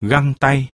găng tay.